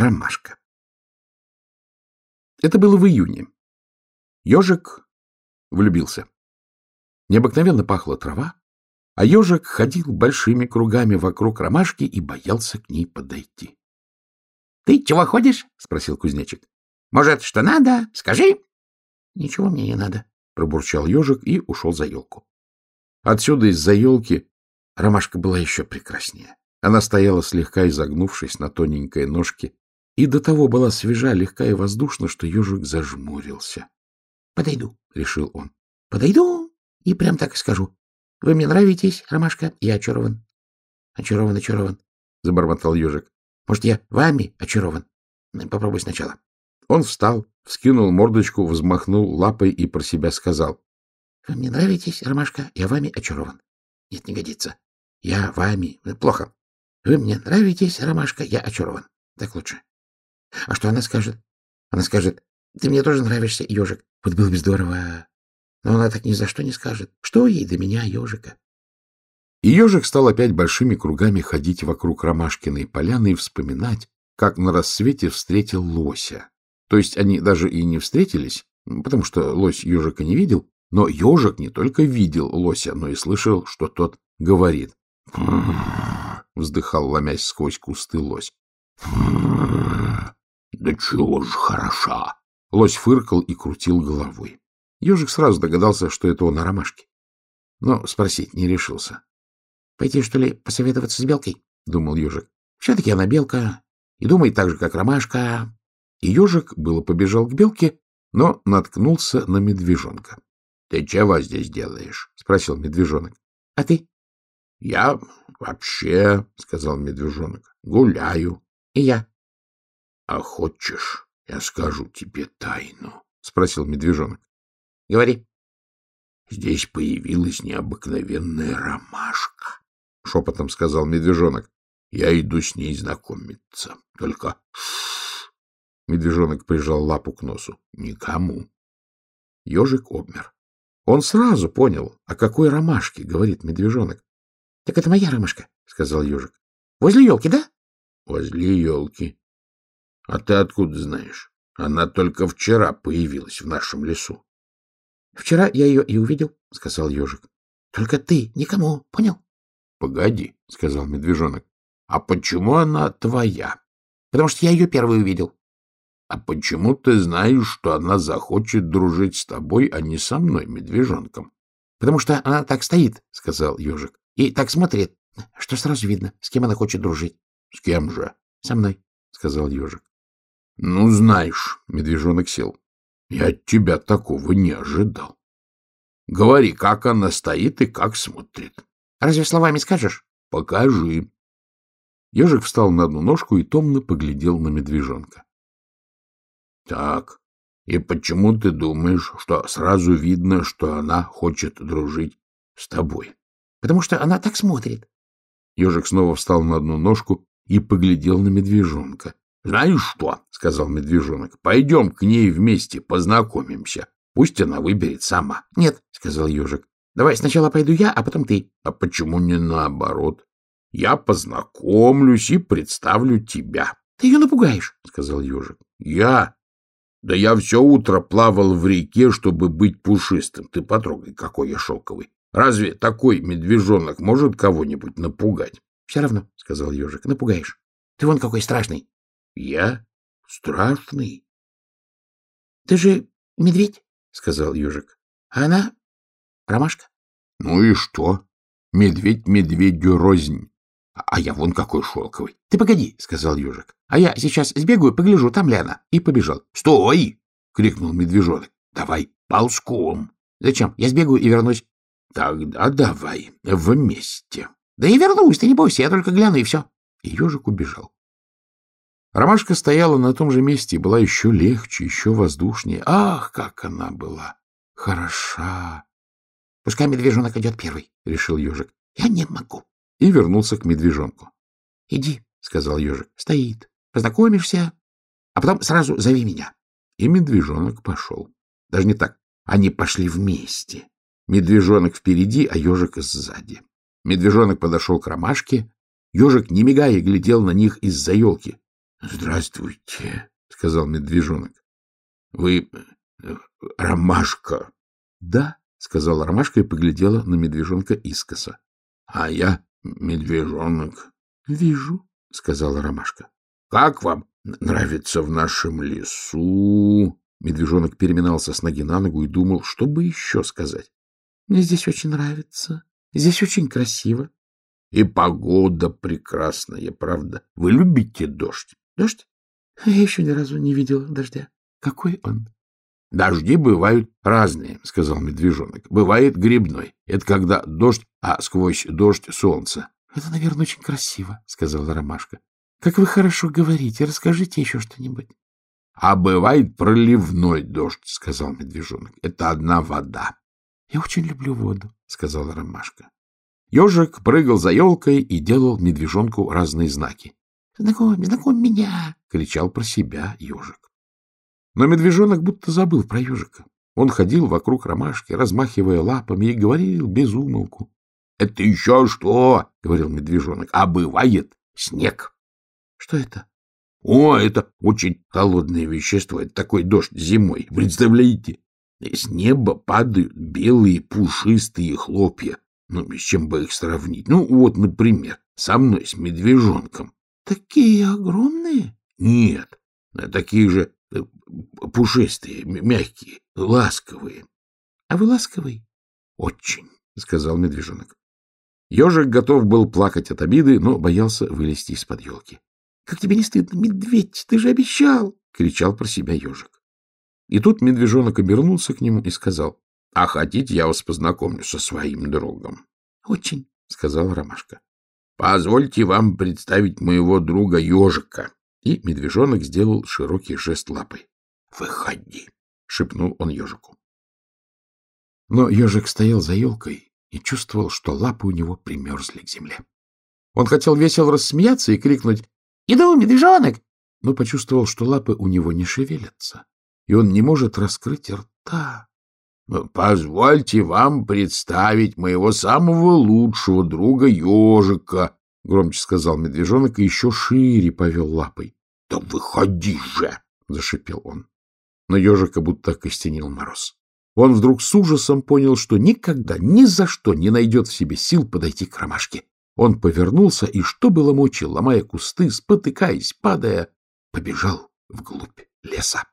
Ромашка. Это было в июне. Ежик влюбился. Необыкновенно пахла трава, а ежик ходил большими кругами вокруг ромашки и боялся к ней подойти. — Ты чего ходишь? — спросил кузнечик. — Может, что надо? Скажи. — Ничего мне не надо, — пробурчал ежик и ушел за елку. Отсюда из-за елки ромашка была еще прекраснее. Она стояла слегка изогнувшись на тоненькой ножке, и до того была свежа, легка и воздушна, что ежик зажмурился. — Подойду, — решил он. — Подойду и прям так и скажу. Вы мне нравитесь, Ромашка, я очарован. — Очарован, очарован, — забормотал ежик. — Может, я вами очарован? Попробуй сначала. Он встал, вскинул мордочку, взмахнул лапой и про себя сказал. — Вы мне нравитесь, Ромашка, я вами очарован. Нет, не годится. Я вами. Плохо. Вы мне нравитесь, Ромашка, я очарован. Так лучше. А что она скажет? Она скажет, ты мне тоже нравишься, ежик. Вот было бы здорово. Но она так ни за что не скажет. Что ей до меня, ежика? И ежик стал опять большими кругами ходить вокруг Ромашкиной поляны и вспоминать, как на рассвете встретил лося. То есть они даже и не встретились, потому что лось ежика не видел, но ежик не только видел лося, но и слышал, что тот говорит. Вздыхал, ломясь сквозь кусты лось. Да чего ж хороша! Лось фыркал и крутил головой. Ежик сразу догадался, что это он о ромашке. Но спросить не решился. — Пойти, что ли, посоветоваться с белкой? — думал ежик. — Все-таки она белка и думает так же, как ромашка. И ежик было побежал к белке, но наткнулся на медвежонка. — Ты чего здесь делаешь? — спросил медвежонок. — А ты? — Я вообще, — сказал медвежонок, — гуляю. — И я. — А хочешь, я скажу тебе тайну? — спросил медвежонок. — Говори. — Здесь появилась необыкновенная ромашка, — шепотом сказал медвежонок. — Я иду с ней знакомиться. Только... Медвежонок прижал лапу к носу. — Никому. Ежик обмер. Он сразу понял, о какой ромашке говорит медвежонок. — Так это моя ромашка, — сказал ежик. — Возле елки, да? — Возле елки. — А ты откуда знаешь? Она только вчера появилась в нашем лесу. — Вчера я ее и увидел, — сказал ежик. — Только ты никому, понял? — Погоди, — сказал медвежонок. — А почему она твоя? — Потому что я ее первый увидел. — А почему ты знаешь, что она захочет дружить с тобой, а не со мной, медвежонком? — Потому что она так стоит, — сказал ежик, — и так смотрит, что сразу видно, с кем она хочет дружить. — С кем же? — Со мной, — сказал ежик. — Ну, знаешь, — медвежонок сел, — я от тебя такого не ожидал. Говори, как она стоит и как смотрит. — Разве словами скажешь? — Покажи. Ежик встал на одну ножку и томно поглядел на медвежонка. — Так, и почему ты думаешь, что сразу видно, что она хочет дружить с тобой? — Потому что она так смотрит. Ежик снова встал на одну ножку и поглядел на медвежонка. — Знаешь что? — сказал медвежонок. — Пойдем к ней вместе познакомимся. Пусть она выберет сама. — Нет, — сказал ежик. — Давай сначала пойду я, а потом ты. — А почему не наоборот? Я познакомлюсь и представлю тебя. — Ты ее напугаешь, — сказал ежик. — Я? Да я все утро плавал в реке, чтобы быть пушистым. Ты потрогай, какой я шелковый. Разве такой медвежонок может кого-нибудь напугать? — Все равно, — сказал ежик, — напугаешь. Ты вон какой страшный. — Я? Страшный? — Ты же медведь, — сказал ежик. — А она ромашка. — Ну и что? Медведь медведю рознь. А я вон какой шелковый. — Ты погоди, — сказал ежик. — А я сейчас сбегаю, погляжу, там ли она. И побежал. — Стой! — крикнул медвежонок. — Давай ползком. — Зачем? Я сбегаю и вернусь. — Тогда давай вместе. — Да и вернусь, ты не бойся, я только гляну, и все. И ежик убежал. Ромашка стояла на том же месте и была еще легче, еще воздушнее. Ах, как она была хороша! — Пускай медвежонок идет первый, — решил ежик. — Я не могу. И вернулся к медвежонку. — Иди, — сказал ежик. — Стоит. Познакомишься, а потом сразу зови меня. И медвежонок пошел. Даже не так. Они пошли вместе. Медвежонок впереди, а ежик сзади. Медвежонок подошел к ромашке. Ежик, не мигая, глядел на них из-за елки. — Здравствуйте, — сказал медвежонок. — Вы э, ромашка? — Да, — сказала ромашка и поглядела на медвежонка искоса. — А я медвежонок. — Вижу, — сказала ромашка. — Как вам нравится в нашем лесу? Медвежонок переминался с ноги на ногу и думал, что бы еще сказать. — Мне здесь очень нравится. Здесь очень красиво. — И погода прекрасная, правда? Вы любите дождь? — Дождь? Я еще ни разу не видела дождя. Какой он? — Дожди бывают разные, — сказал медвежонок. — Бывает грибной. Это когда дождь, а сквозь дождь солнце. — Это, наверное, очень красиво, — сказала ромашка. — Как вы хорошо говорите. Расскажите еще что-нибудь. — А бывает проливной дождь, — сказал медвежонок. — Это одна вода. — Я очень люблю воду, — сказала ромашка. Ежик прыгал за елкой и делал медвежонку разные знаки. — Знакомь, знакомь меня! — кричал про себя ежик. Но медвежонок будто забыл про ежика. Он ходил вокруг ромашки, размахивая лапами, и говорил без умолку. — Это еще что? — говорил медвежонок. — А бывает снег. — Что это? — О, это очень холодное вещество. Это такой дождь зимой. Представляете? С неба падают белые пушистые хлопья. Ну, с чем бы их сравнить? Ну, вот, например, со мной, с медвежонком. — Такие огромные? — Нет, такие же э, пушистые, мягкие, ласковые. — А вы ласковый? — Очень, — сказал медвежонок. Ежик готов был плакать от обиды, но боялся вылезти из-под елки. — Как тебе не стыдно, медведь? Ты же обещал! — кричал про себя ежик. И тут медвежонок обернулся к нему и сказал, — А хотите, я вас познакомлю со своим другом? — Очень, — сказала Ромашка. — Позвольте вам представить моего друга Ежика. И медвежонок сделал широкий жест лапой. — Выходи, — шепнул он ежику. Но ежик стоял за елкой и чувствовал, что лапы у него примерзли к земле. Он хотел весело рассмеяться и крикнуть «Иду, медвежонок!», но почувствовал, что лапы у него не шевелятся, и он не может раскрыть рта. — Позвольте вам представить моего самого лучшего друга ежика, — громче сказал медвежонок и еще шире повел лапой. — Да выходи же! — зашипел он. Но ежика будто окостенел мороз. Он вдруг с ужасом понял, что никогда, ни за что не найдет в себе сил подойти к ромашке. Он повернулся и, что было мочи, ломая кусты, спотыкаясь, падая, побежал вглубь леса.